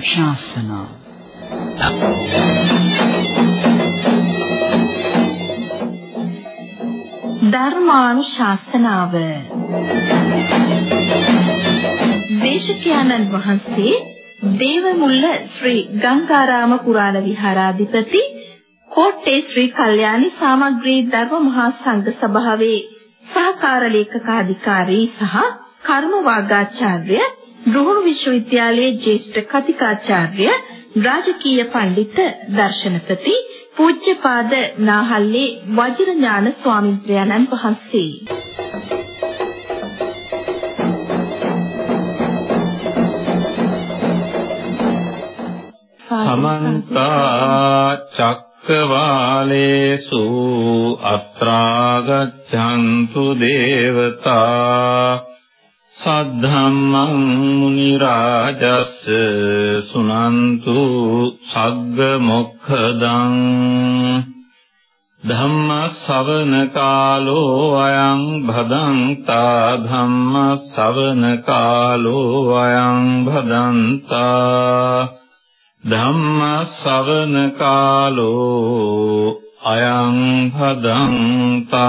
ධර්මානුශාසනා ධර්මානුශාසනාව. දේශකයන්න් වහන්සේ දේවමුල්ල ශ්‍රී ගංගාරාම පුරාණ විහාරාධිපති කෝට්ටේ ශ්‍රී කල්යාණි සාමග්‍රී ධර්ම මහා සංඝ සභාවේ සහකාර ලේකකාධිකාරී සහ කර්ම වාග්ආචාර්ය රුහුණු විශ්වවිද්‍යාලයේ ජ්‍යෙෂ්ඨ කතිකාචාර්ය රාජකීය පඬිත දර්ශනපති පූජ්‍යපාද නාහල්ලේ වජිරඥාන ස්වාමින්ද්‍රයන්න් වහන්සේ. සමන්ත චක්කවාලේසු අත්‍රා ගච්ඡන්තු දේවතා සද්ධම්මං මුනි රාජස් සුනන්තු සග්ග මොක්ඛදං ධම්ම ශවන කාලෝ අයං භදංතා ධම්ම ශවන කාලෝ අයං භදංතා ධම්ම ශවන කාලෝ අයං භදංතා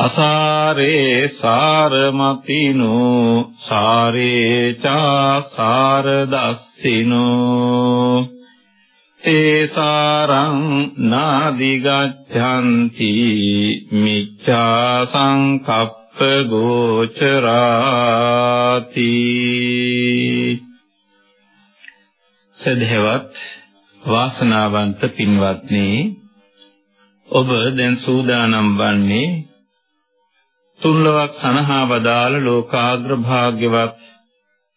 අසාරේ සාරමතිනෝ සාරේ චා සාරදස්සිනෝ. තේසාරං නාදිගච්ඡanti මිච්ඡා සංකප්ප ගෝචරාති. සදහෙවත් වාසනාවන්ත පින්වත්නි ඔබ දැන් සූදානම් වන්නේ තුන්ලවක් සනහා වදාළ ලෝකාග්‍ර භාග්‍යවත්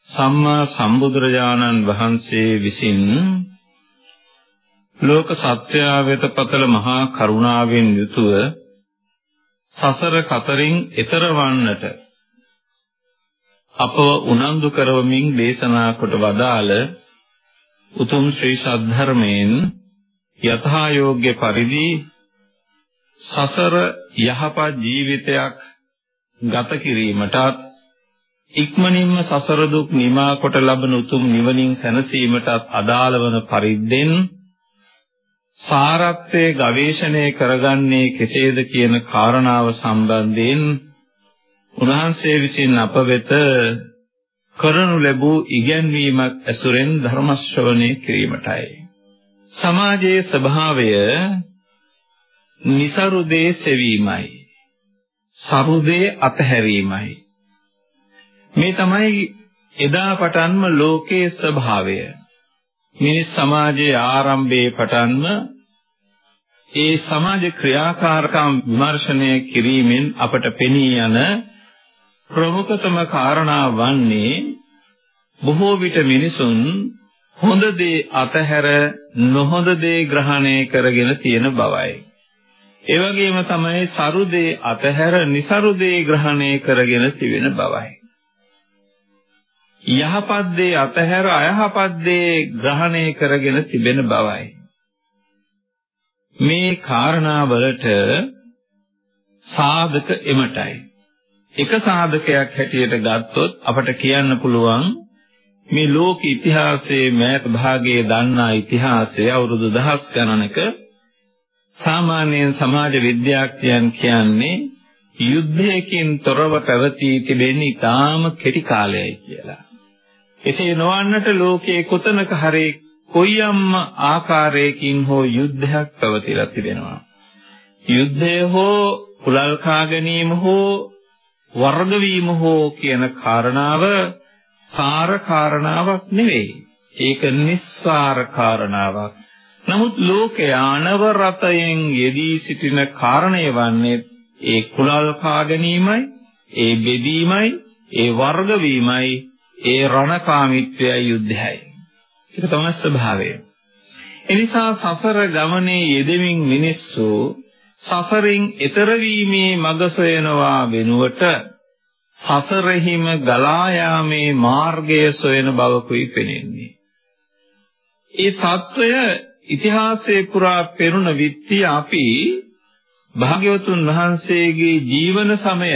සම්මා සම්බුදුරජාණන් වහන්සේ විසින් ලෝක සත්‍යය වෙත පතල මහා කරුණාවෙන් යුතුව සසර කතරින් එතර වන්නට අපව උනන්දු කරවමින් දේශනා කොට වදාළ උතුම් ශ්‍රී සද්ධර්මයෙන් යථා යෝග්‍ය පරිදි සසර යහපත් ජීවිතයක් ගත කිරීමටත් ඉක්මනින්ම සසර දුක් නිමා කොට ලබන උතුම් නිවනින් සැනසීමටත් අදාළ වන පරිද්දෙන් සාරත්වයේ ගවේෂණය කරගන්නේ කෙසේද කියන කාරණාව සම්බන්ධයෙන් උන්වහන්සේ විසින් අප වෙත කරනු ලැබූ ඉගැන්වීමක් ඇසුරෙන් ධර්ම ශ්‍රවණය කිරීමටයි. සමාජයේ ස්වභාවය નિසරු දේ සෙවීමයි. සරුදේ අතහැරීමයි. මේ තමයි එදා පටන්ම ලෝකයේ ස්වභාවය. මිනිස් සමාජයේ ආරම්භයේ පටන්ම ඒ සමාජ ක්‍රියාකාරකම් විමර්ශනය කිරීමෙන් අපට පෙනී යන ප්‍රමුඛතම කාරණා වන්නේ බොහෝ විට මිනිසුන් හොඳ දේ අතහැර නොහොඳ දේ ග්‍රහණය කරගෙන තියෙන බවයි. ඒ වගේම තමයි සරුදේ අතහැර નિසරුදේ ග්‍රහණය කරගෙන තිබෙන බවයි. යහපත් දේ අතහැර අයහපත් දේ ග්‍රහණය කරගෙන තිබෙන බවයි. මේ කාරණාවලට සාධක එමටයි. එක සාධකයක් හැටියට ගත්තොත් අපට කියන්න පුළුවන් මේ ලෝක ඉතිහාසයේ මෑත භාගයේ දන්නා ඉතිහාසය අවුරුදු දහස් ගණනක සාමාන්‍යයෙන් සමාජ විද්‍යාඥයන් කියන්නේ යුද්ධයකින් තොරව පැවතී තිබෙන ඉතාම කෙටි කාලයයි කියලා. එසේ නොවන්නට ලෝකයේ කොතනක හරි කොයියම් ආකාරයකින් හෝ යුද්ධයක් පැවතිලා තිබෙනවා. යුද්ධය හෝ කුලල් කා ගැනීම හෝ වර්ග වීම හෝ කියන කාරණාව සාර කාරණාවක් නෙවෙයි. ඒක නිස්සාර කාරණාවක්. නමුත් ලෝකයා අනවරතයෙන් යෙදී සිටින කාරණය වන්නේ ඒ කුලල් කා ගැනීමයි, ඒ බෙදීමයි, ඒ වර්ග වීමයි, ඒ රණකාමීත්වයයි යුද්ධයයි. ඒක තමයි ස්වභාවය. එනිසා සසර ගමනේ යෙදෙමින් මිනිස්සු සසරින් එතර වීමේ මඟ සොයනවා වෙනුවට සසරෙහිම ගලා යාමේ මාර්ගය සොයන බවකුයි පෙනෙන්නේ. ඒ తত্ত্বය ඉතිහාසයේ පුරා පෙරුණ විත්තිය අපි භාග්‍යවතුන් වහන්සේගේ ජීවන සමය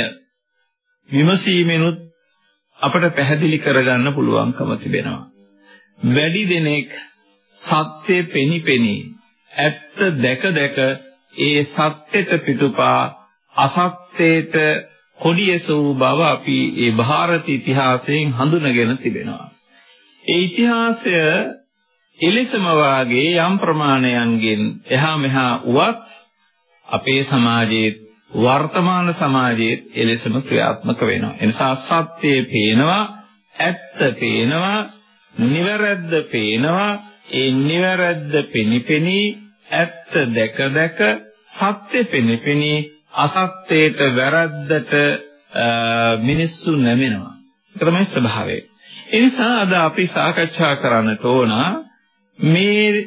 විමසීමෙනුත් අපට පැහැදිලි කරගන්න පුළුවන්කම තිබෙනවා. වැඩි දෙනෙක් සත්‍ය පෙනිපෙනි ඇත්ත දැක දැක ඒ සත්‍යෙට පිටුපා අසත්‍යයට කොඩියසූ බව අපි ඒ ಭಾರತ ඉතිහාසයෙන් හඳුනගෙන තිබෙනවා. ඒ ඉතිහාසය එලෙසම වාගේ යම් ප්‍රමාණයන්ගෙන් එහා මෙහා උවත් අපේ සමාජයේ වර්තමාන සමාජයේ එලෙසම ක්‍රියාත්මක වෙනවා. එනිසා සත්‍යය පේනවා, ඇත්ත පේනවා, නිවැරද්ද පේනවා, ඒ නිවැරද්ද පෙනිපෙනී ඇත්ත දැක දැක සත්‍ය පෙනිපෙනී අසත්‍යයට වැරද්දට මිනිස්සු නැමෙනවා. ඒක තමයි ස්වභාවය. ඒ නිසා අද අපි සාකච්ඡා කරන්නට ඕන මේ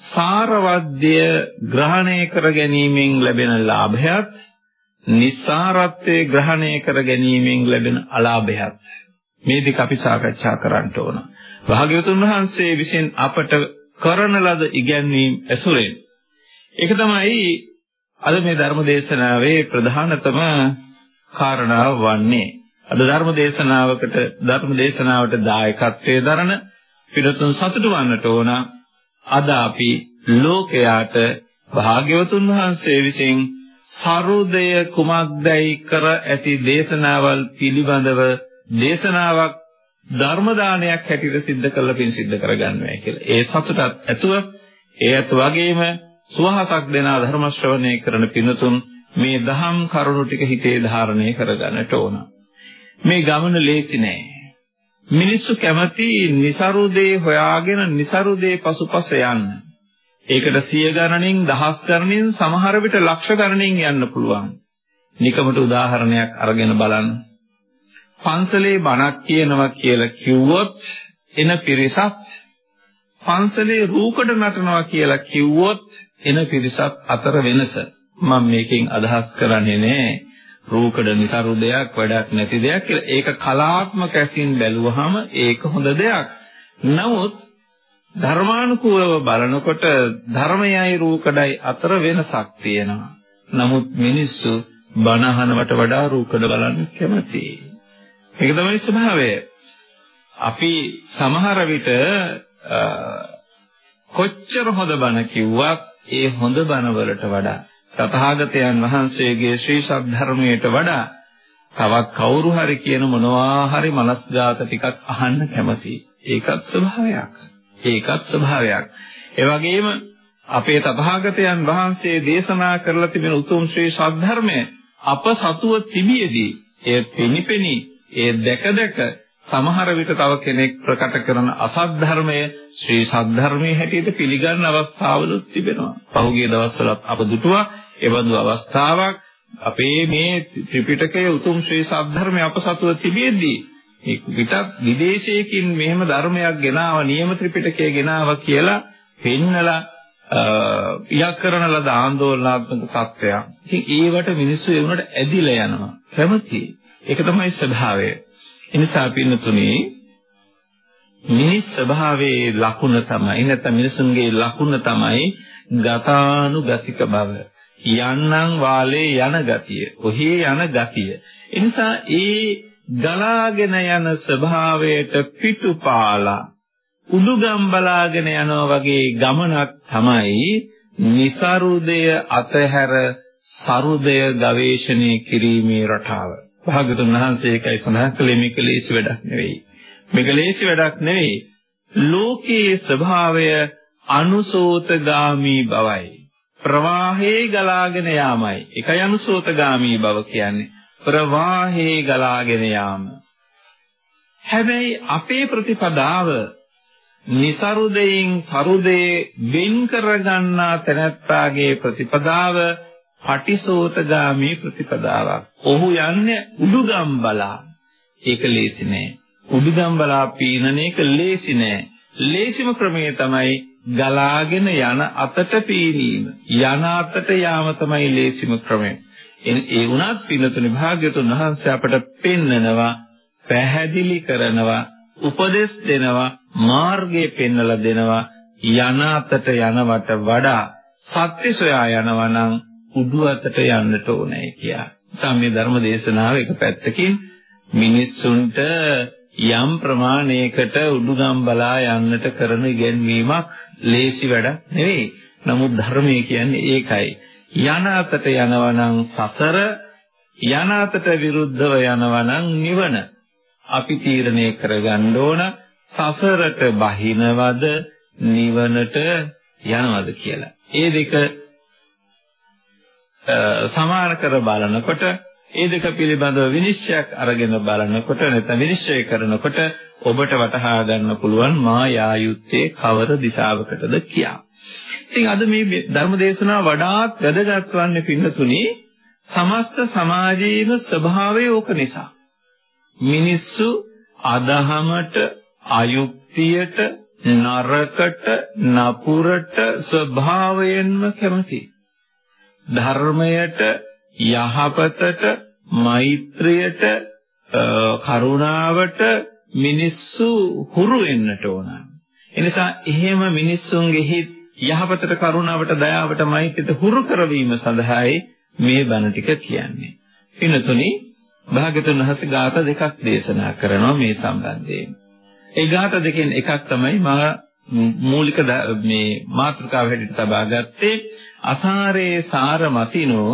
සාරවත්ය ග්‍රහණය කර ගැනීමෙන් ලැබෙන ලාභයත් නිස්සාරත්වයේ ග්‍රහණය කර ගැනීමෙන් ලැබෙන අලාභයත් මේ දෙක අපි සාකච්ඡා කරන්න ඕන. භාග්‍යවතුන් වහන්සේ විසින් අපට කරන ලද ඉගැන්වීම් ඇසුරෙන් ඒක තමයි අද මේ ධර්ම දේශනාවේ ප්‍රධානතම කාරණාව වන්නේ. අද ධර්ම දේශනාවකට ධර්ම දේශනාවට දායකත්වයේ දරන පිටුතුන් සතුටු වන්නට ඕන. අද අපි ලෝකයාට භාග්‍යවතුන් වහන්සේ විසින් සරුදය කුමක්දයි කර ඇති දේශනාවල් පිළිබඳව දේශනාවක් ධර්ම දානයක් හැටියට සිද්ධ කරලා පින් සිද්ධ කරගන්නවා කියලා. ඒ සතුටත් ඇතුව ඒත් වගේම සුවහසක් දෙන ධර්ම ශ්‍රවණය කරන පින්තුන් මේ දහම් කරුණු ටික හිතේ ධාරණය කරගන්නට ඕන. මේ ගමන ලේසි නෑ. මිනිස්සු කැමති નિසරු දේ හොයාගෙන નિසරු දේ පසුපස යන්න. ඒකට සිය ගණනින් දහස් ගණනින් සමහර විට ලක්ෂ ගණනින් යන්න පුළුවන්. නිකමට උදාහරණයක් අරගෙන බලන්න. පන්සලේ බණක් කියනවා කියලා කිව්වොත් එන පිරිසක් පන්සලේ රූකඩ නටනවා කියලා කිව්වොත් එන පිරිසක් අතර වෙනස මම මේකෙන් අදහස් කරන්නේ නෑ රූකඩ નિසරු දෙයක් වැඩක් නැති දෙයක් කියලා. ඒක කලාත්මක ඇසින් බැලුවහම ඒක හොඳ දෙයක්. නමුත් ධර්මානුකූලව බලනකොට ධර්මයයි රූකඩයි අතර වෙනසක් තියෙනවා. නමුත් මිනිස්සු බනහනවට වඩා රූකඩ බලන්න කැමතියි. ඒක තමයි ස්වභාවය. අපි සමහර විට කොච්චර හොඳ බණ කිව්වත් ඒ හොඳ බණවලට වඩා තථාගතයන් වහන්සේගේ ශ්‍රී සද්ධර්මයට වඩා තවත් කවුරු හරි කියන මොනවා හරි මනස්ගත ටිකක් අහන්න කැමතියි. ඒකත් ස්වභාවයක්. ඒකත් ස්වභාවයක්. ඒ වගේම අපේ තථාගතයන් වහන්සේ දේශනා කරලා තිබෙන උතුම් ශ්‍රී සද්ධර්මය අප සතුව තිබියදී ඒ පිනිපෙනි ඒ දැක දැක සමහර විට තව කෙනෙක් ප්‍රකට කරන අසත් ධර්මය ශ්‍රී සද්ධර්මයේ හැටියට පිළිගන්න අවස්ථාවලුත් තිබෙනවා. පහුගිය දවස්වලත් අප දුටුවා එවඳු අවස්ථාවක් අපේ මේ ත්‍රිපිටකයේ උතුම් ශ්‍රී සද්ධර්මය අප සතුව තිබෙද්දී පිටත් විදේශයකින් මෙහෙම ධර්මයක් ගෙනාව නියම ත්‍රිපිටකය ගෙනාව කියලා පෙන්නලා යක් කරන ලද ආందోලනාත්මක තත්වයක්. ඉතින් ඒවට මිනිස්සු ඒ උනට ඇදිලා යනවා. කැමතියි. ඒක තමයි ස්වභාවය. එනිසා පින්නතුනේ මිනිස් ස්වභාවයේ ලකුණ තමයි නැත්නම් මිනිසුන්ගේ ලකුණ තමයි ගතානුගතික බව. යන්නම් වාලේ යන ගතිය. ඔහේ යන ගතිය. එනිසා ඒ ගලාගෙන යන ස්වභාවයට පිටුපාලා උඩුගම් බලාගෙන යනවා වගේ ගමනක් තමයි નિසරුදය අතහැර සරුදය ගවේෂණය කිරීමේ රටාව. භාගතුන් වහන්සේ ඒකයි සඳහන් කළේ මේක ලේසි වැඩක් නෙවෙයි. මේක ලේසි වැඩක් නෙවෙයි. ලෝකයේ ස්වභාවය අනුසෝතගාමී බවයි. ප්‍රවාහේ ගලාගෙන යාමයි. ඒකයි අනුසෝතගාමී බව කියන්නේ. ප්‍රවාහේ ගලාගෙන යාම. හැබැයි අපේ ප්‍රතිපදාව નિසරුදයෙන් සරුදේ වෙන් කරගන්නා තැනැත්තාගේ ප්‍රතිපදාව පටිසෝතගාමී ප්‍රතිපදාවක්. ඔහු යන්නේ උඩුගම් බලා. ඒක ලේසි නෑ. උඩුගම් බලා පීනන එක ලේසි නෑ. ලේසිම ක්‍රමය තමයි ගලාගෙන යන අතට පීනීම යන අතට යාම තමයි ලේසිම ක්‍රමය. ඒ වුණත් පින්නතුනි භාග්‍යතුන් වහන්සේ අපට පෙන්නනවා පැහැදිලි කරනවා උපදෙස් දෙනවා මාර්ගය පෙන්වලා දෙනවා යන අතට යනවට වඩා සත්‍ය සොයා යනවා නම් උඩු අතට යන්නට ඕනේ කියලා. සම්මේ ධර්ම දේශනාව එක පැත්තකින් මිනිස්සුන්ට යම් ප්‍රමාණයකට උඩුගම් බලා යන්නට කරන ඉගැන්වීමක් ලේසි වැඩක් නෙවෙයි. නමුත් ධර්මයේ කියන්නේ ඒකයි. යන අතට යනවා නම් සසර යන අතට විරුද්ධව යනවා නම් නිවන. අපි තීරණය කරගන්න ඕන සසරට බහිනවද නිවනට යනවද කියලා. ඒ දෙක සමාන කර බලනකොට ඒ දෙක පිළිබඳව විනිශ්චයක් අරගෙන බලනකොට නැත්නම් විනිශ්චය කරනකොට ඔබට වටහා ගන්න පුළුවන් මා යා යුත්තේ කවර දිශාවකටද කියා. ඉතින් අද මේ ධර්ම දේශනාව වඩාත් වැදගත් වන්නේ පින්නතුනි සමස්ත සමාජයේම ස්වභාවය ඕක නිසා. මිනිස්සු අදහමට අයුක්තියට නරකට නපුරට ස්වභාවයෙන්ම කැමතියි. ධර්මයට යහපතට මෛත්‍රියට කරුණාවට මිනිස්සු හුරු වෙන්නට ඕන. එනිසා එහෙම මිනිස්සුන්ගේ හිත් යහපතට කරුණාවට දයාවට මෛත්‍රියට හුරු කරවීම සඳහායි මේ බණ ටික කියන්නේ. පින්තුනි භාගතුන් වහන්සේ ගාථ දෙකක් දේශනා කරනවා මේ සම්බන්ධයෙන්. ඒ ගාථ දෙකෙන් එකක් තමයි මා මූලික මේ මාතෘකාව හැටියට තබා ගත්තේ අසාරේ සාර මතිනෝ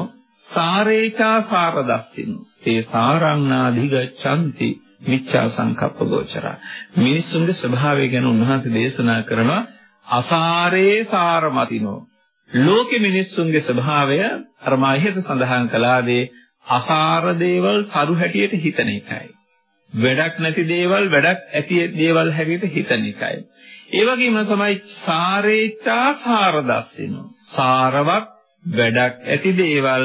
සාරේචා සාර දස්සිනෝ තේ සාරංනාධිගච්ඡanti මිච්ඡා සංකප්ප ගෝචරා මිනිස්සුන්ගේ ස්වභාවය ගැන උන්වහන්සේ දේශනා කරනවා අසාරේ සාර මතිනෝ ලෝකෙ මිනිස්සුන්ගේ ස්වභාවය අර මා ඉහත සඳහන් කළාදී අසාර දේවල් සරු හැටියට හිතන එකයි. වැඩක් නැති දේවල් වැඩක් ඇති දේවල් හැටියට හිතන එකයි. ඒ වගේම තමයි සාරේචා සාර දස්සිනෝ සාරවත් වැඩක් ඇති දේවල්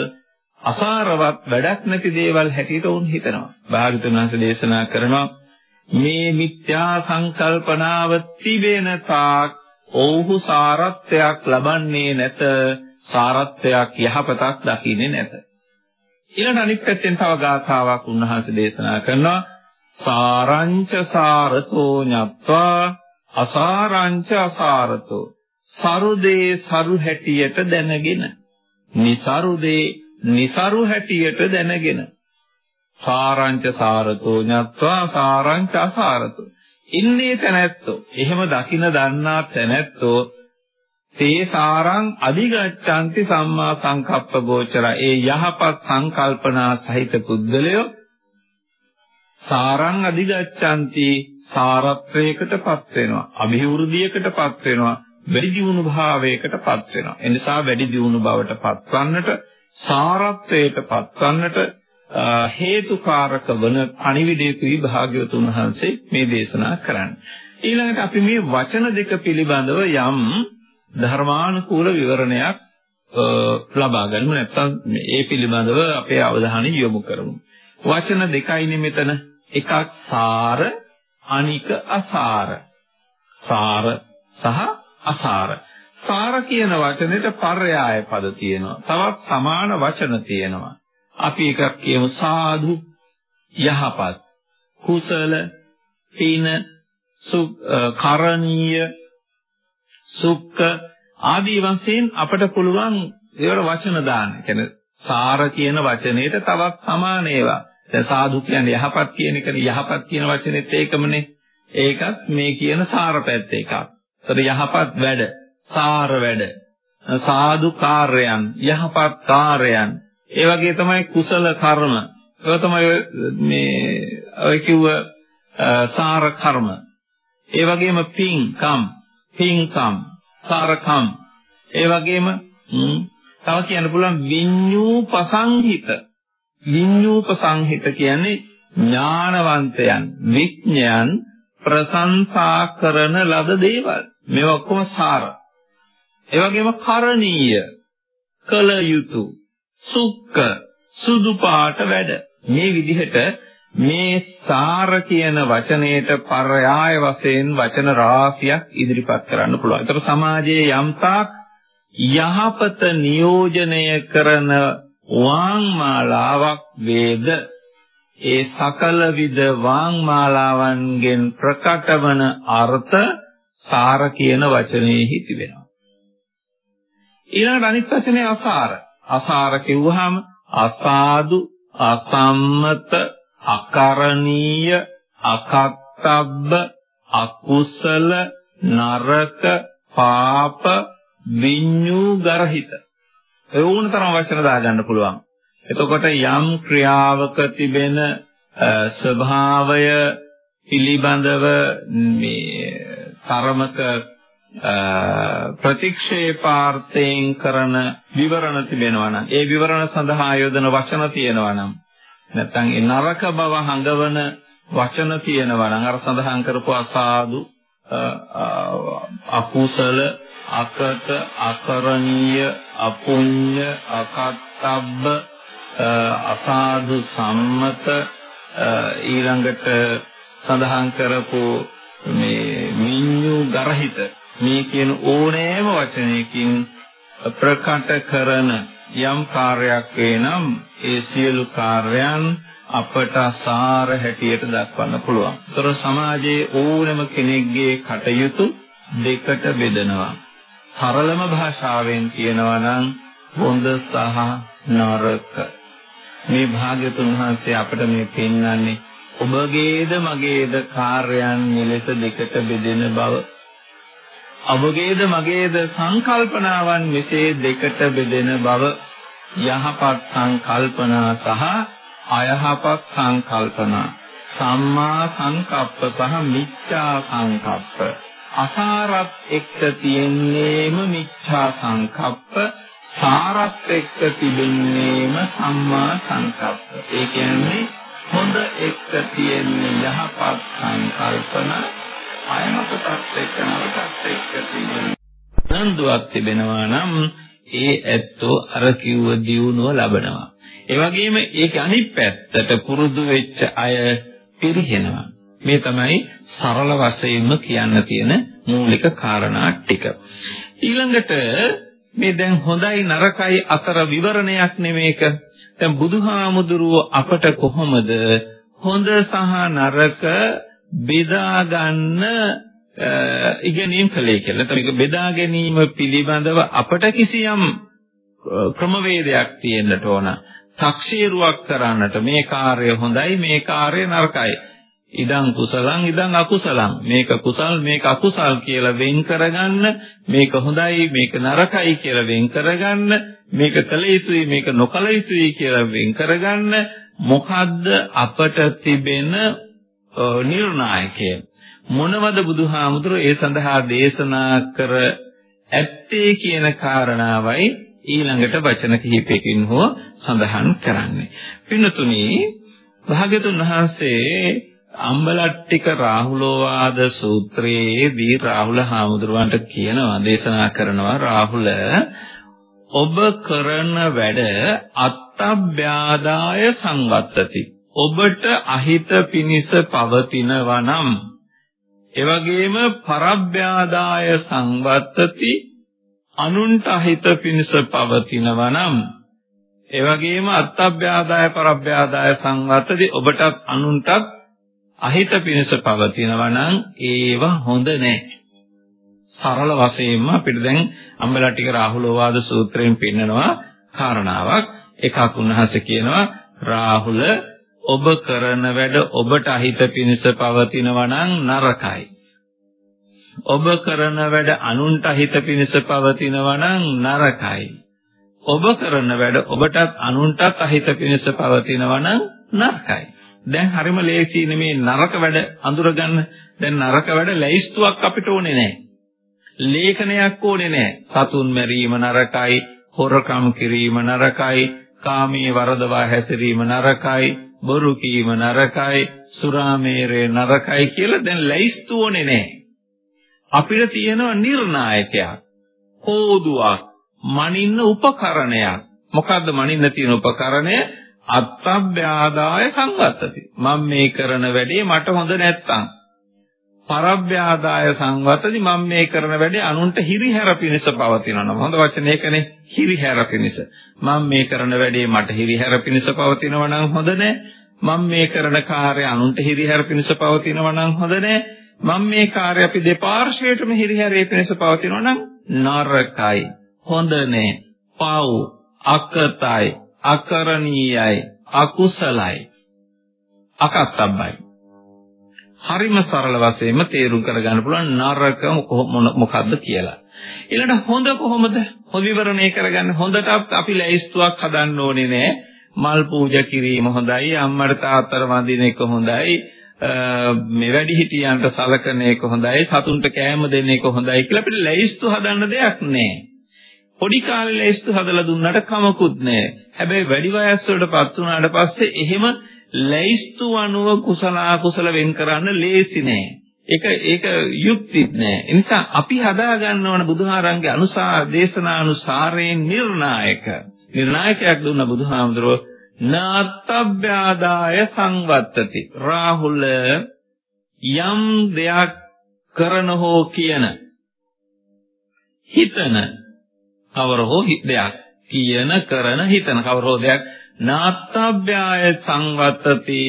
අසාරවත් වැඩක් නැති දේවල් හැටියට උන් හිතනවා. භාගතුන් වහන්සේ දේශනා කරනවා මේ මිත්‍යා සංකල්පනාව තිබෙන තාක් ඔව්හු සාරත්වයක් ලබන්නේ නැත. සාරත්වයක් යහපතක් දකින්නේ නැත. ඊළඟ අනිත් පැත්තෙන් තව ගාථාවක් උන්වහන්සේ දේශනා කරනවා සාරංච සාරතෝ ඤත්වා අසාරංච අසාරතෝ සරුදේ සරු හැටියට දැනගෙන. නිසරුදේ නිසරු හැටියට දැනගෙන. සාරංච සාරතෝ ඤත්වා සාරංච අසාරතෝ. ඉන්නේ තැනැත්තෝ. එහෙම දකින දන්නා තැනැත්තෝ. තේ සාරං අධිගච්ඡanti සම්මා සංකප්ප ගෝචර. ඒ යහපත් සංකල්පනා සහිත පුද්ගලයෝ සාරං අධිගච්ඡanti සාරත්වයකටපත් වෙනවා. අභිවෘද්ධියකටපත් වෙනවා. වැඩි දියුණු භාවයකටපත් වෙනවා. ඒ නිසා වැඩි දියුණු බවට පත්වන්නට සාරත්වයට පත්වන්නට හේතුකාරක වන අනිවිදේතුයි භාග්‍යවතුන් වහන්සේ මේ දේශනා කරන්නේ. ඊළඟට අපි මේ වචන දෙක පිළිබඳව යම් ධර්මානුකූල විවරණයක් ලබා ගන්න නැත්නම් ඒ පිළිබඳව අපේ අවධානය යොමු කරමු. වචන දෙකයිනේ මෙතන එකක් සාර අනික අසාර. සාර සහ අසාර. සාර කියන වචනෙට පර්යාය පද තියෙනවා. තවත් සමාන වචන තියෙනවා. අපි එකක් කියමු සාධු යහපත් කුසල පින කරණීය සුක්ක ආදී වශයෙන් අපට පුළුවන් ඒවල වචන දාන්න. කියන්නේ සාර කියන වචනේට තවත් සමාන ඒවා. දැන් සාධු කියන්නේ යහපත් කියන එකනේ යහපත් කියන වචනේත් ඒකමනේ. ඒකත් මේ කියන සාර පැත්ත එකක්. ඒතර යහපත් වැඩ, සාර වැඩ, සාදු කාර්යයන්, යහපත් කාර්යයන්, ඒ වගේ තමයි කුසල කර්ම. ඒක තමයි මේ ඔය කිව්ව සාර කර්ම. ඒ වගේම පින්කම්, පින්කම්, සාරකම්. ඒ වගේම තව කියන්න පුළුවන් විඤ්ඤූපසංහිත. විඤ්ඤූපසංහිත කියන්නේ ඥානවන්තයන්, විඥයන් ප්‍රශංසා කරන ලද දේවල්. මේවා ඔක්කොම සාර. ඒ වගේම කරණීය, කල යුතු, සුක්ක, සුදු පාට වැඩ. මේ විදිහට මේ සාර කියන වචනයට පරයාය වශයෙන් වචන රාශියක් ඉදිරිපත් කරන්න පුළුවන්. ඒතර සමාජයේ යම්තාක් යහපත නියෝජනය කරන වාංමාලාවක් වේද ඒ සකල විද වාංමාලාවන්ගෙන් ප්‍රකට වන අර්ථ සාර කියන වචනයෙහි තිබෙනවා. ඊළඟට අනිත් වචනේ අසාර. අසාර කිව්වහම අසාදු, අසම්මත, අකරණීය, අකත්තබ්බ, අකුසල, නරක, පාප, විඤ්ඤු ගරහිත. ඒ ඕනතරම් වචන දාගන්න පුළුවන්. එතකොට යම් ක්‍රියාවක තිබෙන ස්වභාවය පිළිබඳව මේ තරමක ප්‍රතික්ෂේපාර්ථයෙන් කරන විවරණ තිබෙනවා නම් ඒ විවරණ සඳහා යොදන වචන තියෙනවා නම් නැත්නම් ඒ නරක බව හඟවන වචන තියෙනවා නම් අර සඳහන් කරපු අසාදු අකුසල අකත අකරණීය අපුඤ්ඤ අකත්තබ්බ අසාදු සම්මත ඊළඟට සඳහන් කරපු මේ මිඤ්ඤු ගරහිත මේ කියන ඕනෑම වචනයකින් ප්‍රකට කරන යම් කාර්යයක් වේනම් ඒ සියලු කාර්යයන් අපට සාර හැටියට දක්වන්න පුළුවන්. ඒතර සමාජයේ ඕනම කෙනෙක්ගේ කටයුතු දෙකට බෙදනවා. සරලම භාෂාවෙන් කියනවා නම් හොඳ සහ නරක. මේ භාග්‍යතුන් වහන්සේ අපට මේ පෙන්වන්නේ ඔබගේද මගේද කාර්යයන් මෙලෙස දෙකට බෙදෙන බව ඔබගේද මගේද සංකල්පනාවන් මෙසේ දෙකට බෙදෙන බව යහපත් සංකල්පනා සහ අයහපත් සංකල්පනා. සම්මා සංකප්ප සහ මිච්ඡා සංකප්ප. අසාරත් එක්ක තියෙන්නේම මිච්ඡා සංකප්ප. සාරත් එක්ක තිබෙන්නේම සම්මා සංකප්ප. ඒ කියන්නේ හොඳ එක්ක තියෙන යහපත් සංකල්පන අයහපතත් එක්ක නරකත් එක්ක තියෙන නන්දුවක් තිබෙනවා නම් ඒ ඇත්තෝ අර කිව්ව දියුණුව ලබනවා. ඒ වගේම ඒක අනිත් පැත්තට පුරුදු වෙච්ච අය පිරිහෙනවා. මේ තමයි සරල වශයෙන්ම කියන්න තියෙන මූලික කාරණා ටික. ඊළඟට මේ දැන් හොඳයි නරකයි අතර විවරණයක් නෙමේක. දැන් බුදුහාමුදුරුව අපට කොහොමද හොඳ සහ නරක බෙදා ගන්න ඉගෙනීම් කළේ කියලා. ඒක බෙදා ගැනීම පිළිබඳව අපට කිසියම් ක්‍රමවේදයක් තියෙන්නට ඕන. තක්ෂීරුවක් කරන්නට මේ කාර්ය හොඳයි මේ කාර්ය නරකයි. ඉදං කුසලං ඉදං අකුසලං මේක කුසල් මේක අකුසල් කියලා වෙන් කරගන්න මේක හොඳයි මේක නරකයි කියලා වෙන් කරගන්න මේක කළ යුතුයි මේක නොකළ යුතුයි කියලා වෙන් කරගන්න මොකද්ද අපට තිබෙන නිර්ණායකය මොනවද බුදුහාමුදුරුවෝ ඒ සඳහා දේශනා කර ඇත්තේ කියන කාරණාවයි ඊළඟට වචන කිහිපයකින් හෝ සඳහන් කරන්නේ. පින්නතුනි භාග්‍යතුන් වහන්සේ අම්බලට්ටික රාහුලෝවාද සූත්‍රයේදී රාහුල හාමුදුරුවන්ට කියනවා දේශනා කරනවා රාහුල ඔබ කරන වැඩ අත්තබ්බ්‍යාදාය සංවත්තති ඔබට අහිත පිනිස පවතිනවා නම් එවැගේම පරබ්බ්‍යාදාය සංවත්තති අනුන්ට අහිත පිනිස පවතිනවා නම් එවැගේම අත්තබ්බ්‍යාදාය පරබ්බ්‍යාදාය සංවත්තති ඔබටත් අනුන්ටත් අහිත පිණිස පවතිනවා නම් ඒව හොඳ නැහැ. සරල වශයෙන්ම අපිට දැන් අම්බලටික රාහුලෝවාද සූත්‍රයෙන් පෙන්නනවා කාරණාවක්. එකක් උන්වහන්සේ කියනවා රාහුල ඔබ කරන වැඩ ඔබට අහිත පිණිස පවතිනවා නම් නරකයි. ඔබ කරන වැඩ අනුන්ට හිත පිණිස පවතිනවා නම් නරකයි. ඔබ කරන වැඩ ඔබටත් අනුන්ටත් අහිත පිණිස පවතිනවා නම් නරකයි. දැන් හරිම ලේසි නෙමේ නරක වැඩ අඳුරගන්න. දැන් නරක වැඩ ලැයිස්තුවක් අපිට ඕනේ නැහැ. ලේඛනයක් ඕනේ නැහැ. සතුන් මැරීම නරකයි, හොරකම් කිරීම නරකයි, කාමයේ වරදවා හැසිරීම නරකයි, බොරු කීම නරකයි, සුරාමේරේ නරකයි කියලා දැන් ලැයිස්තු ඕනේ නැහැ. අපිට තියෙනවා නිර්ණායකයක්, කෝදුවක්, මනින්න උපකරණයක්. මොකද්ද මනින්න තියෙන උපකරණය? අත්තබ්බ්‍යාදාය සංවත්තති. මම මේ කරන වැඩේ මට හොඳ නැත්තම් පරබ්බ්‍යාදාය සංවත්තති මම මේ කරන වැඩේ අනුන්ට හිරිහැර පිණිස පවතිනවා නම් හොඳ වචන ඒකනේ හිරිහැර පිණිස. මම මේ කරන වැඩේ මට හිරිහැර පිණිස පවතිනවා නම් හොඳ නැහැ. මම මේ කරන කාර්ය අනුන්ට හිරිහැර පිණිස පවතිනවා නම් හොඳ නැහැ. මම මේ කාර්ය අපි දෙපාර්ශ්වයටම හිරිහැරේ පිණිස පවතිනවා නම් නරකයි. හොඳ නැහැ. පව් අකතයි අකරණීයයි අකුසලයි අකත්තබ්බයි හරිම සරල වශයෙන්ම තේරුම් කරගන්න පුළුවන් නරක මොකක්ද කියලා. ඊළඟට හොඳ කොහොමද? හොඳ විවරණය කරගන්න හොඳට අපි ලැයිස්තුවක් හදන්න ඕනේ නෑ. මල් පූජා කිරීම හොඳයි, අම්මට තාත්තට වඳින එක හොඳයි, මේ වැඩි හිටියන්ට සලකන එක හොඳයි, සතුන්ට කෑම දෙන එක හොඳයි කියලා අපිට ලැයිස්තු හදන්න දෙයක් නෑ. පොඩි කාලේ ලැයිස්තු හදලා දුන්නාට කමකුත් නැහැ. හැබැයි වැඩි වයස් වලටපත් වුණාට පස්සේ එහෙම ලැයිස්තු අනුව කුසල අකුසල වෙන් කරන්න ලේසි නෑ. ඒක ඒක යුක්තිත් නෑ. ඒ නිසා අපි හදා ගන්න ඕන බුදුහාරන්ගේ අනුසා දේශනානුසාරයෙන් නිර්ණායක. නිර්ණායකයක් දුන්න බුදුහාමුදුරුවෝ නාත්තබ්බ්‍යාදාය සංවත්තති. රාහුල යම් දෙයක් කරන හෝ කියන හිතන කවර හෝ දෙයක් කියන කරන හිතන කවර හෝ දෙයක් නාත්තබ්බ්‍යාය සංවත්තති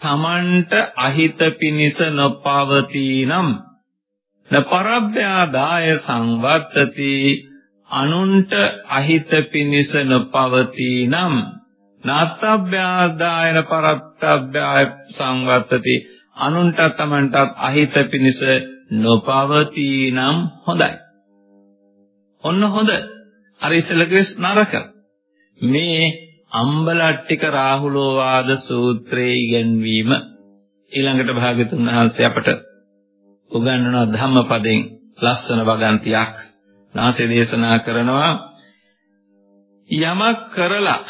තමන්ට අහිත පිනිස නොපවතිනම්. නපරබ්බ්‍යාදාය සංවත්තති අනුන්ට අහිත පිනිස නොපවතිනම්. නාත්තබ්බ්‍යාදායන පරත්තබ්බ්‍යාය සංවත්තති අනුන්ට තමන්ටත් අහිත පිනිස නොපවතිනම් හොඳයි. ඔන්න හොඳ. අර ඉස්සලකේ නරක. මේ අම්බලට්ටික රාහුලෝවාද සූත්‍රයේ ඉගැන්වීම ඊළඟට භාග්‍යතුන් වහන්සේ අපට උගන්වන ධම්මපදයෙන් ලස්සන වගන්තියක් නාසේ දේශනා කරනවා යමක් කරලා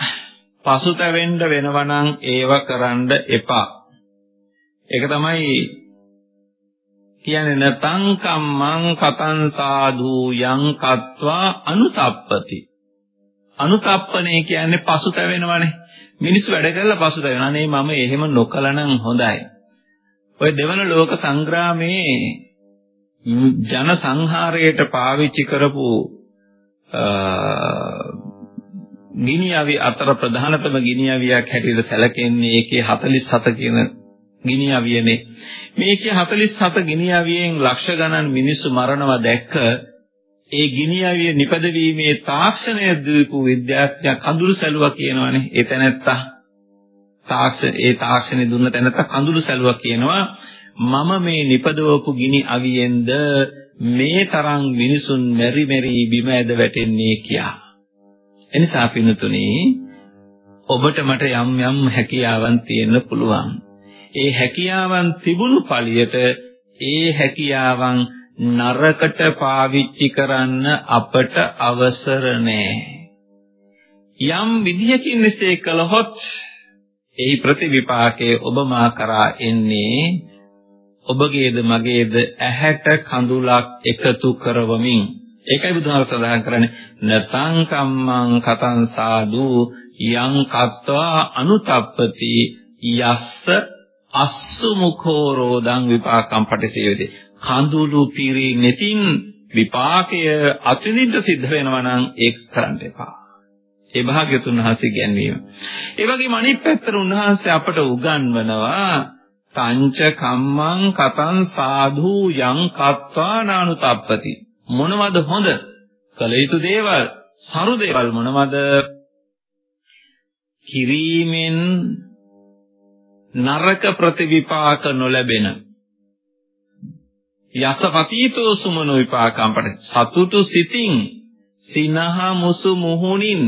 පසුතැවෙන්න වෙනවා නම් ඒව කරන්න එපා. ඒක තමයි කියන්නේ නතං කම්මං කතං සාධු යං කତ୍වා අනුතප්පති අනුතප්පනේ කියන්නේ පසුතැවෙනවනේ. මිනිස්සු වැඩ කරලා පසුතැවෙනවා. නේ මම එහෙම නොකලනම් හොඳයි. ඔය දෙවන ලෝක සංග්‍රාමේ ජන සංහාරයට පාවිච්චි කරපු ගිනි අවි අතර ප්‍රධානතම ගිනි අවියක් හැටියට සැලකෙන්නේ ඒකේ 47 කියන ගිනි අවියනේ මේකේ 47 ගිනි අවියෙන් ලක්ෂ ගණන් මිනිස්සු මරනවා දැක්ක ඒ ගිනි අවිය නිපදවීමේ තාක්ෂණය දීපු විද්‍යාඥයා කඳුළු සැලුවා කියනවානේ. ඒ තැනැත්තා තාක්ෂණ ඒ තාක්ෂණය දුන්න තැනැත්තා කඳුළු සැලුවා කියනවා. මම මේ නිපදවපු ගිනි අවියෙන්ද මේ තරම් මිනිසුන් මෙරි මෙරි බිම ඇද වැටෙන්නේ කියා. එනිසා පින්තුනි ඔබට මට යම් යම් හැකියාවන් තියෙන්න පුළුවන්. ඒ හැකියාවන් තිබුණු පළියට ඒ හැකියාවන් නරකට පාවිච්චි කරන්න අපට අවසර යම් විදියකින් එසේ කළහොත් එහි ප්‍රතිවිපාකයේ ඔබ මා කරා එන්නේ ඔබගේද මගේද ඇහැට කඳුලක් එකතු කරවමින්. ඒකයි බුදුහාම සඳහන් කරන්නේ. නතං කම්මං කතං සාදු යං කତ୍වා අනුතප්පති යස්ස අස්සු මුඛෝ රෝදං විපාකම් පටිසේවති. කඳුළු පිරි netin විපාකය අතිනිද්ද සිද්ධ වෙනවා නම් ඒක කරන්න එපා. ඒ භාග්‍යතුන් වහන්සේ ගැන්වීම. ඒ වගේම අනිත් පැත්තට උන්වහන්සේ අපට උගන්වනවා තංච කම්මං කතං සාධු යං කත්වානානුතප්පති. මොනවද හොඳ? කළ යුතු දේවල්, සරු දේවල් මොනවද? කිරීමෙන් නරක ප්‍රතිවිපාක නොලැබෙන යසපතීතෝ සුමන විපාකම්පට සතුටු සිතින් සිනහ මුසු මුහුණින්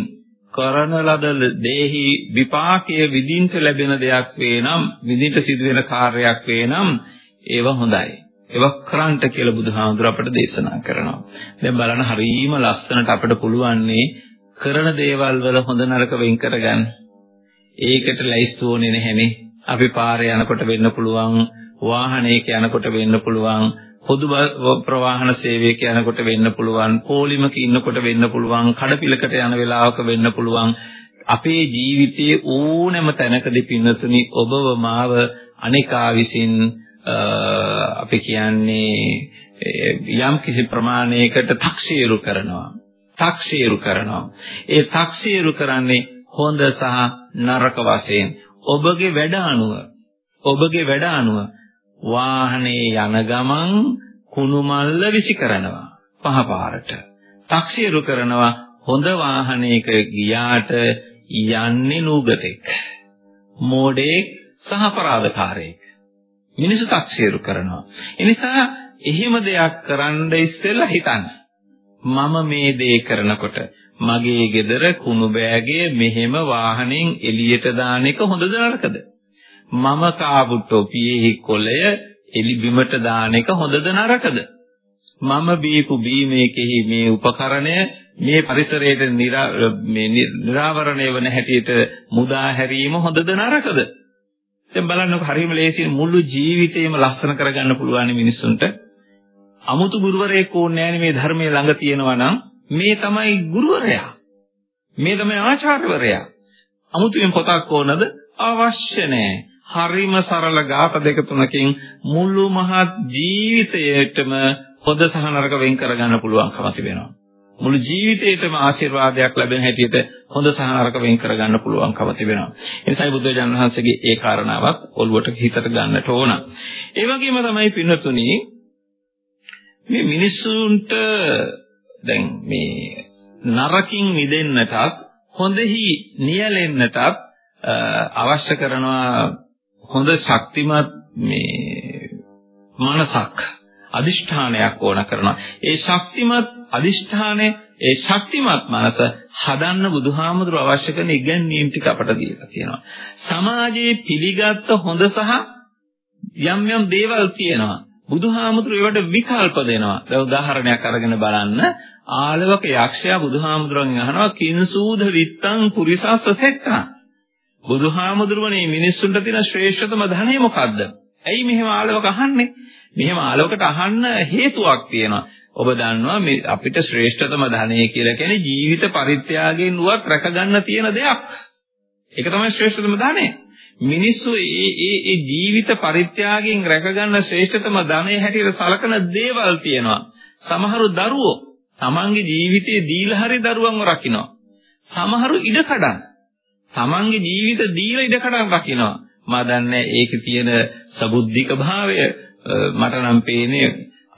කරන ලද දේහි විපාකයේ විඳින්ට ලැබෙන දෙයක් වේනම් විඳින්ට සිදුවෙන කාර්යයක් වේනම් ඒව හොඳයි. ඒවක් කරන්ට කියලා බුදුහාමුදුර අපට දේශනා කරනවා. දැන් බලන්න හරීම ලස්සනට අපිට පුළුවන්නේ කරන දේවල් වල හොඳ නරක වෙන් කරගන්න. ඒකට ලැයිස්තු ඕනේ නැහැනේ. අපි පාරේ යනකොට වෙන්න පුළුවන් වාහනයක යනකොට වෙන්න පුළුවන් පොදු ප්‍රවාහන සේවයක යනකොට වෙන්න පුළුවන් පොලිමක ඉන්නකොට වෙන්න පුළුවන් කඩපිලකට යන වෙලාවක වෙන්න පුළුවන් අපේ ජීවිතයේ ඕනෑම තැනකදී පින්නතුනි ඔබව මාව අනිකා විසින් අපි කියන්නේ යම් කිසි ප්‍රමාණයකට තක්සීරු කරනවා. තක්සීරු කරනවා. ඒ තක්සීරු කරන්නේ හොඳ සහ නරක වශයෙන් ඔබගේ වැඩ අනුව ඔබගේ වැඩ අනුව වාහනේ යන ගමන් කුණු මල්ල විසි කරනවා පහ පාරට. තක්සීරු කරනවා හොඳ වාහනයක ගියාට යන්නේ නූගතෙක්. මෝඩෙක් සහ අපරාධකාරයෙක්. මිනිස්සු තක්සීරු කරනවා. ඒ නිසා එහෙම දෙයක් කරන්න ඉස්සෙල්ලා හිතන්න. මම මේ දේ කරනකොට මගේ ගෙදර කුණු බෑගය මෙහෙම වාහනෙන් එළියට දාන එක හොඳද නරකද? මම කාපු ටොපියේ කොළය එලි බිමට දාන එක හොඳද නරකද? මම බීපු බීමේකෙහි මේ උපකරණය මේ පරිසරයට මේ නිරාවරණය වන හැටියට මුදා හැරීම හොඳද නරකද? දැන් බලන්නකො හරියම ලේසියෙන් මුළු ජීවිතේම ලස්සන කරගන්න පුළුවන් මිනිස්සුන්ට. අමුතු ගුරුවරයෙක් ඕනේ නැහැ මේ ධර්මයේ ළඟ තියෙනවා නම් මේ තමයි ගුරුවරයා. මේ තමයි ආචාර්යවරයා. අමුතුවෙන් පොතක් ඕනද? අවශ්‍ය නැහැ. හරිම සරල ગાත දෙක තුනකින් මුළු මහත් ජීවිතයටම පොද සහ නරක වෙන් කරගන්න පුළුවන්කම තිබෙනවා. මුළු ජීවිතේටම ආශිර්වාදයක් ලැබෙන හැටියට හොඳ සහ නරක වෙන් කරගන්න පුළුවන්කම තිබෙනවා. ඒ නිසායි බුදුරජාණන් වහන්සේගේ ඒ කාරණාවක් ඔළුවට හිතට ගන්නට ඕන. ඒ වගේම තමයි පින්වතුනි මේ මිනිස්සුන්ට දැන් මේ නරකින් මිදෙන්නටත් හොඳෙහි නියැලෙන්නටත් අවශ්‍ය කරනවා හොඳ ශක්තිමත් මේ මනසක් අදිෂ්ඨානයක් ඕන කරනවා. ඒ ශක්තිමත් අදිෂ්ඨානය ඒ ශක්තිමත් මනස හදන්න බුදුහාමුදුර අවශ්‍ය කරන ඉගැන්වීම් ටික අපට දීලා තියෙනවා. සමාජයේ පිළිගත් හොඳ සහ යම් යම් දේවල් තියෙනවා. බුදුහාමුදුර ඒවට විකල්ප දෙනවා. දැන් උදාහරණයක් අරගෙන බලන්න. ආලවක යක්ෂයා බුදුහාමුදුරන්ගෙන් අහනවා කිංසූද විත්තං පුරිසස්ස සෙට්ටා. බුදුහාමුදුරනේ මිනිස්සුන්ට තියෙන ශ්‍රේෂ්ඨතම ධනෙ මොකද්ද? ඇයි මෙහෙම ආලවක අහන්නේ? මෙහෙම ආලවකට අහන්න හේතුවක් තියෙනවා. ඔබ දන්නවා මේ අපිට ශ්‍රේෂ්ඨතම ධනය කියලා කියන්නේ ජීවිත පරිත්‍යාගයෙන් වුවත් රැකගන්න තියෙන දෙයක්. ඒක තමයි ශ්‍රේෂ්ඨතම ධනය. මිනිස්සු ඒ ඒ ඒ ජීවිත පරිත්‍යාගයෙන් රැකගන්න ශ්‍රේෂ්ඨතම ධනය හැටියට සලකන දේවල් තියෙනවා. සමහරු දරුවෝ තමන්ගේ ජීවිතයේ දීලා හරි දරුවන්ව රකින්නවා. සමහරු ඉඩකඩම් තමන්ගේ ජීවිත දීලා ඉඩකඩම් රකින්නවා. මා දන්නේ ඒකේ තියෙන සබුද්ධික භාවය මට නම් පේන්නේ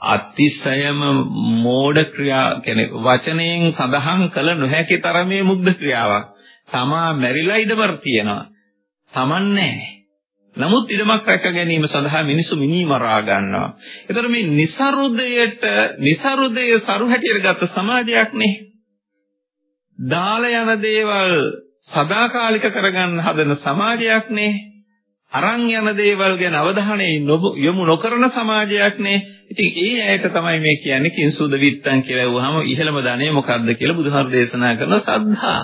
අතිශයම මෝඩ ක්‍රියා කියන්නේ වචනයෙන් සඳහන් කළ නොහැකි තරමේ මුග්ධ ක්‍රියාවක්. තමා මැරිලා ඉඩමර තියනවා. තමන් නැහැ. නමුත් ඉඩමක් රැක ගැනීම සඳහා මිනිසු මිනී මරා ගන්නවා. ඒතර මේ નિસරුදයට નિસරුදයේ සරු හැටියට ගත්ත සමාජයක් නේ. දාල යන දේවල් සදාකාලික කරගන්න හදන සමාජයක් නේ. අරන් යන දේවල් ගැන අවධානය යොමු නොකරන සමාජයක් නේ. ඉතින් ඒ ඇයට තමයි මේ කියන්නේ කිංසුද විත්තන් කියලා වුවාම ඉහළම ධනෙ මොකද්ද කියලා බුදුහාර දේශනා කරන ශ්‍රද්ධා.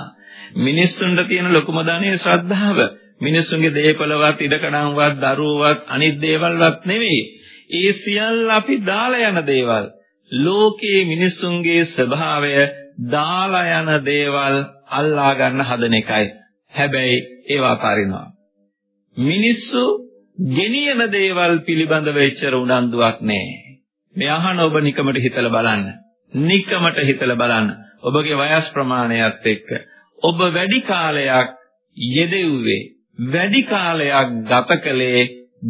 මිනිස්සුන්ට තියෙන ලොකුම ධනෙ ශ්‍රද්ධාව. මිනිස්සුන්ගේ දේපලවත්, ඉඩකඩම්වත්, දරුවවත්, අනිත් දේවල්වත් නෙවෙයි. ඒ සියල්ල අපි දාලා යන දේවල්. ලෝකයේ මිනිස්සුන්ගේ ස්වභාවය දාලා යන දේවල් අල්ලා ගන්න හදන එකයි. හැබැයි ඒවා අතාරිනවා. මිනිස්සු ගෙනියන දේවල් පිළිබඳව එච්චර උනන්දුවක් නැහැ. මේ අහන ඔබ නිකමට හිතලා බලන්න. නිකමට හිතලා බලන්න. ඔබගේ වයස් ප්‍රමාණයත් එක්ක ඔබ වැඩි කාලයක් යෙදෙව්වේ වැඩි කාලයක් ගත කළේ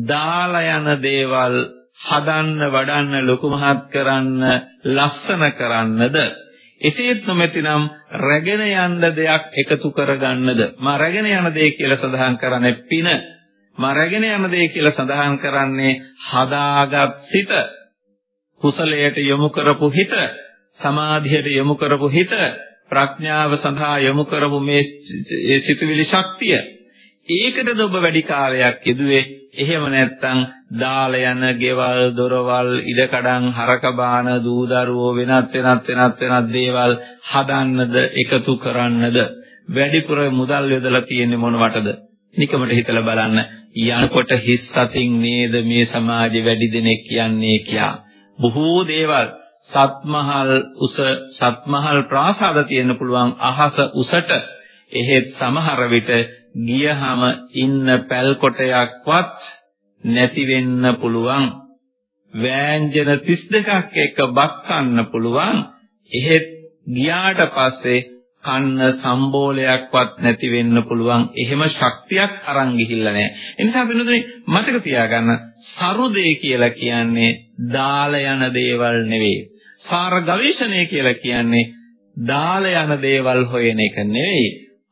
දාලා යන දේවල් හදන්න වඩන්න ලොකු මහත් කරන්න ලස්සන කරන්නද එසේත් නොමැතිනම් රැගෙන යන්න දෙයක් එකතු කරගන්නද? මා රැගෙන යන දේ කියලා සඳහන් කරන්නේ පින. මා රැගෙන යන දේ කියලා සඳහන් කරන්නේ හදාගත් සිත. කුසලයට යොමු කරපු හිත සමාධියට යොමු කරපු හිත ප්‍රඥාව සඳහා යොමු කරපු මේ සිතුවිලි ශක්තිය. ඒකටද ඔබ වැඩි කාලයක් යෙදුවේ? එහෙම නැත්නම් දාල යන ගෙවල් දොරවල් ඉඩකඩම් හරක බාන දූ දරුවෝ වෙනත් වෙනත් වෙනත් වෙනත් දේවල් හදන්නද එකතු කරන්නද? වැඩිපුර මුදල් යොදලා තියෙන්නේ මොනවටද නිකමට හිතලා බලන්න. යනකොට හිස් සතින් නේද මේ සමාජෙ වැඩි දෙනෙක් කියන්නේ කියා. බොහෝ දේවල්. සත්මහල් උස සත්මහල් ප්‍රාසාද තියෙන්න පුළුවන් අහස උසට. එහෙත් සමහර විට ගියහම ඉන්න පැල් කොටයක්වත් නැති වෙන්න පුළුවන්. වෑංජන 32ක් එක බක් කන්න පුළුවන්. එහෙත් ගියාට පස්සේ කන්න සම්බෝලයක්වත් නැති වෙන්න පුළුවන් එහෙම ශක්තියක් අරන් ගිහිල්ලා නැහැ. ඒ නිසා වෙනදුනේ මතක තියාගන්න සරුදේ කියලා කියන්නේ දාල යන දේවල් නෙවෙයි. සාර ගවේෂණය කියලා කියන්නේ දාල යන දේවල් හොයන එක නෙවෙයි.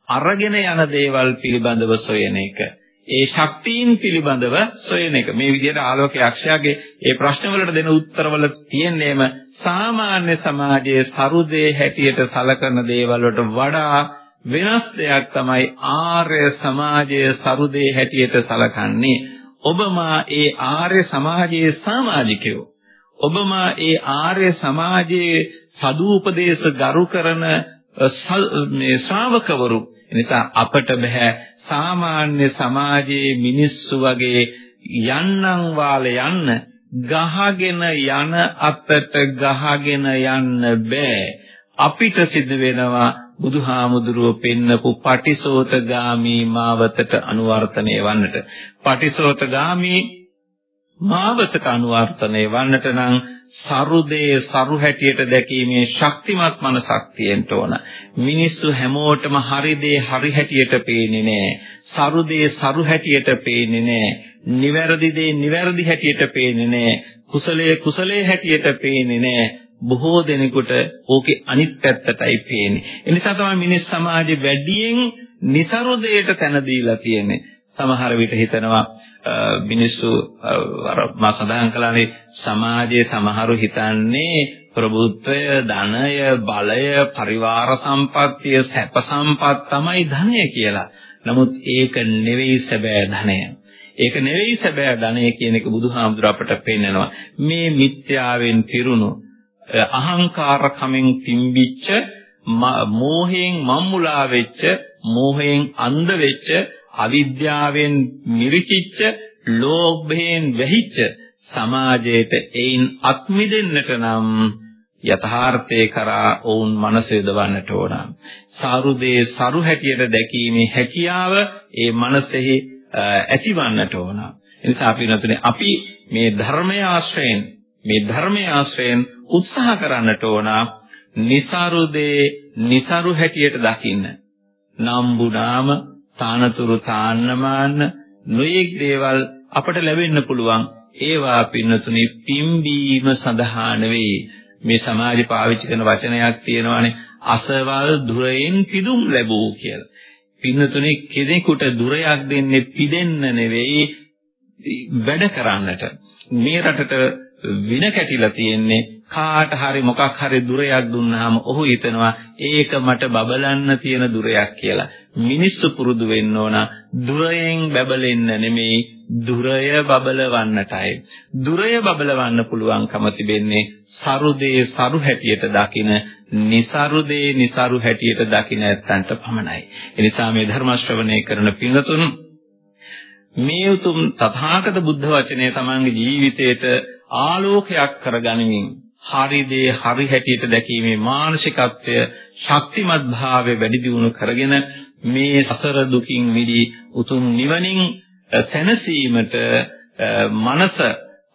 අරගෙන යන දේවල් පිළිබඳව සොයන එක. ඒ ශක්තියින් පිළිබඳව සොයන එක. මේ විදිහට ආලෝක යක්ෂයාගේ ඒ ප්‍රශ්නවලට දෙන උත්තරවල තියෙන්නේම සාමාන්‍ය සමාජයේ සරුදේ හැටියට සලකන දේවල් වලට වඩා වෙනස් දෙයක් තමයි ආර්ය සමාජයේ සරුදේ හැටියට සලකන්නේ. ඔබමා ඒ ආර්ය සමාජයේ සමාජිකයෝ. ඔබමා ඒ ආර්ය සමාජයේ සදූපදේශ ගරු කරන මේ ශ්‍රාවකවරු නිසා අපට බෑ සාමාන්‍ය සමාජයේ මිනිස්සු වගේ යන්නම් වාල යන්න ගහගෙන යන අතට ගහගෙන යන්න බෑ. අපිට සිදු වෙනවා බුදුහාමුදුරුව පෙන්නපු පටිසෝතගාමී මාවතට අනුවර්තනය වන්නට. පටිසෝතගාමී මාවතට අනුවර්තනය වන්නට නම් සරුදේ සරු හැටියට දැකීමේ ශක්තිමත් මනසක් තියෙන්න ඕන. මිනිස්සු හැමෝටම හරි දේ හරි හැටියට පේන්නේ නැහැ. සරුදේ සරු හැටියට පේන්නේ නැහැ. නිවැරදි දේ නිවැරදි හැටියට පේන්නේ නැහැ. කුසලයේ කුසලයේ හැටියට පේන්නේ නැහැ. බොහෝ දෙනෙකුට ඕකේ අනිත් පැත්තටයි පේන්නේ. ඒ නිසා තමයි මිනිස් සමාජෙ වැඩියෙන් નિසරුදයට තැන දීලා තියෙන්නේ. සමහර විට හිතනවා මිනිස්සු අර මා සඳහන් කළානේ සමාජයේ සමහරු හිතන්නේ ප්‍රබුද්ධය ධනය බලය පරිවාර සම්පත්තිය සැප සම්පත් තමයි ධනය කියලා. නමුත් ඒක නෙවෙයි සැබෑ ධනය. ඒක නෙවෙයි සැබෑ ධනය කියන එක බුදුහාමුදුර අපට පෙන්නනවා. මේ මිත්‍යාවෙන් පිරුණු අහංකාරකමෙන් තිම්බිච්ච මෝහයෙන් මම්මුලා වෙච්ච මෝහයෙන් අන්ධ වෙච්ච අවිද්‍යාවෙන් මිරිකිච්ච ලෝභයෙන් වැහිච්ච සමාජයට එයින් අත්මිදෙන්නට නම් යථාර්ථේ කරා ඔවුන් මනස යොදවන්නට ඕන. සාරුදේ සරු හැටියට දැකීමේ හැකියාව ඒ මනසෙහි ඇතිවන්නට ඕන. එනිසා අපි නතුනේ අපි මේ ධර්මය ආශ්‍රයෙන් මේ ධර්මය ආශ්‍රයෙන් උත්සාහ කරන්නට ඕන. નિසරුදේ નિසරු හැටියට දකින්න. නම්බුනාම තානතුරු තාන්නමාන්න නොයෙක් දේවල් අපට ලැබෙන්න පුළුවන් ඒවා පින්නතුනි පිම්බීම සඳහා නෙවෙයි මේ සමාජය පාවිච්චි කරන වචනයක් තියෙනවානේ අසවල් දුරෙන් පිදුම් ලැබූ කියලා. පින්නතුනි කෙනෙකුට දුරයක් දෙන්නේ පිදෙන්න නෙවෙයි වැඩ කරන්නට. මේ රටට වින කැටිලා තියෙන්නේ කාට හරි මොකක් හරි දුරයක් දුන්නාම ඔහු හිතනවා ඒක මට බබලන්න තියෙන දුරයක් කියලා. මිනිස්සු පුරුදු වෙන්න ඕන දුරයෙන් බබලෙන්න නෙමෙයි දුරය බබලවන්නටයි. දුරය බබලවන්න පුළුවන්කම තිබෙන්නේ සරුදේ සරු හැටියට දකින, નિසරුදේ નિසරු හැටියට දකින ඇත්තන්ට පමණයි. ඒ නිසා මේ ධර්ම ශ්‍රවණය කරන පින්තුන් මේ උතුම් තථාගත බුද්ධ වචනය තමන්ගේ ජීවිතයට ආලෝකයක් කරගනිමින් හරි දේ හරි හැටියට දැකීමේ මානසිකත්වය ශක්තිමත් භාවය වැඩි දියුණු කරගෙන මේ සසර දුකින් මිදී උතුම් නිවනින් සැනසීමට මනස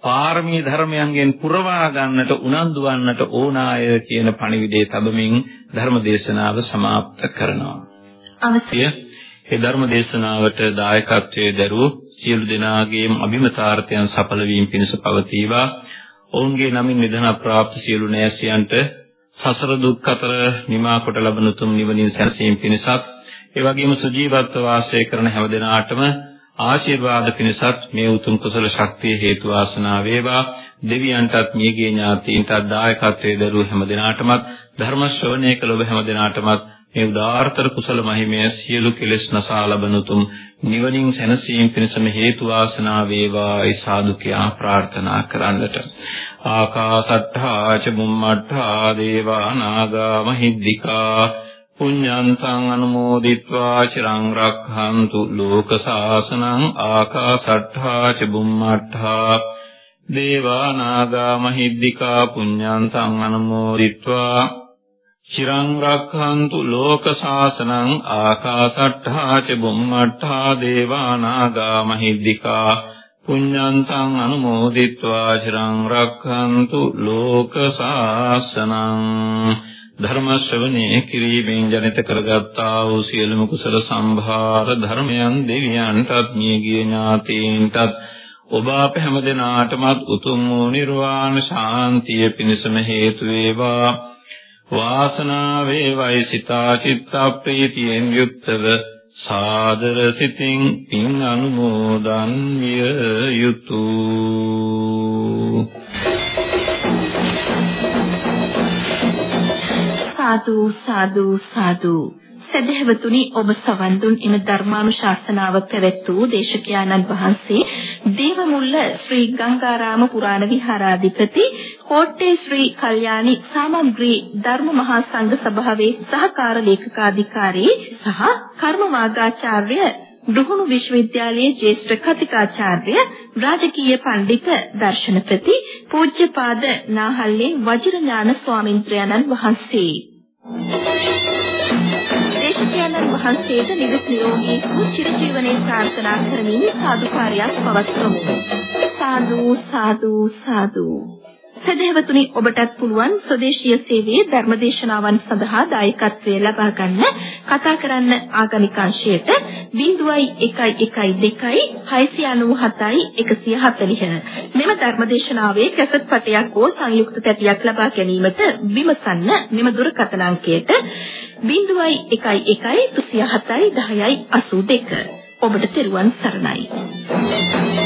පාරමී ධර්මයන්ගෙන් පුරවා ගන්නට උනන්දු වන්නට ඕනාය කියන පණිවිඩය තබමින් ධර්ම දේශනාව સમાપ્ત කරනවා. අවශ්‍ය ඒ ධර්ම දේශනාවට දායකත්වයේ දරූ සියලු දෙනාගේම අභිමතාර්ථයන් සඵල වීම පිණිස පවතිවා. ඔවුන්ගේ නමින් නිදන ප්‍රාප්ත සියලු නෑසියන්ට සසර දුක් අතර නිමා කොට ලබන තුම් නිවනින් සැනසීම පිණිසත් ඒ වගේම සුජීවත්ව වාසය කරන හැම දිනාටම ආශිර්වාද පිණිසත් මේ උතුම් කුසල ශක්තිය හේතු වාසනා වේවා. දෙවියන්ටත් මියගේ ඥාතීන්ටත් දායකත්වයේ දරුව හැම දිනාටමත් ධර්ම ශ්‍රවණය කළ ඔබ හැම දිනාටමත් මේ උදාාර්ථර කුසල මහිමය සියලු කෙලෙස් නසා ලබනුතුම් නිවනින් සැනසීම පිණිසම හේතු වාසනා වේවායි සාදු කියා ප්‍රාර්ථනා කරන්නට. ආකාසට්ඨා ච බුම්මට්ඨා දේවා නාග මහිද්దికා පුඤ්ඤන්තං අනුමෝදිත්වා චිරං රක්ඛන්තු ලෝක සාසනං ආකාසට්ඨා ච බුම්මට්ඨා දේවා නාග මහිද්దికා පුඤ්ඤන්තං අනුමෝදිත්වා චිරං රක්ඛන්තු ලෝක සාසනං ආකාසට්ඨා ච බුම්මට්ඨා දේවානාගා මහිද්దికා පුඤ්ඤන්තං අනුමෝදිත්වා චිරං රක්ඛන්තු ලෝක සාසනං ධර්ම ශ්‍රවණේ කිරීමෙන් ජනිත කරගත්තා වූ සියලුම කුසල සම්භාර ධර්මයන් දෙවියන්ටත් මියගිය ඥාතීන්ටත් ඔබ අප හැම දිනාටමත් උතුම් වූ නිර්වාණ ශාන්තිය පිණසම හේතු වේවා. වාසනාව වේවයි සිතා චිත්ත ප්‍රීතියෙන් යුක්තව සාදර සිතින් පින් අනුමෝදන් විය යුතුය සාදු සාදු සාදු. සදහවතුනි ඔබ සවන් දුන් එම ධර්මානුශාසනාව පැවැත් වූ දේශකයාණන් වහන්සේ දේවමුල්ල ශ්‍රී ගංගාරාම පුරාණ විහාරාධිපති කෝට්ටේ ශ්‍රී කල්යාණි සාමග්‍රී ධර්ම මහා සංඝ සභාවේ සහකාර ලේකකාධිකාරී සහ කර්මවාගාචාර්ය දුහුණු විශ්වවිද්‍යාලයේ ජ්‍යෙෂ්ඨ කතිකාචාර්ය රාජකීය පඬිත දර්ශනපති පූජ්‍යපාද නාහල්ලේ වජිරඥාන ස්වාමින්ත්‍රයන්න් වහන්සේ. දේශකයන්න් වහන්සේට නිදුක් නිරෝගී සුව චිරජීවනයේ ප්‍රාර්ථනා කරමින් සාදුකාරයක් පවත්වමු. සාදු සාදු සාදු. සදහවතුනි ඔබටත් පුළුවන් ස්වදේශීය සේවයේ ධර්මදේශනාවන් සඳහා දායකත්වය ලබා ගන්න. කතා කරන්න ආගමික අංශයට 0112 697 140 මෙම ධර්මදේශනාවේ කැසට් පටයක් හෝ සංයුක්ත තැටියක් ලබා ගැනීමට විමසන්න මෙම දුරකථන අංකයට 0111 307 1082 ඔබට තෙරුවන් සරණයි.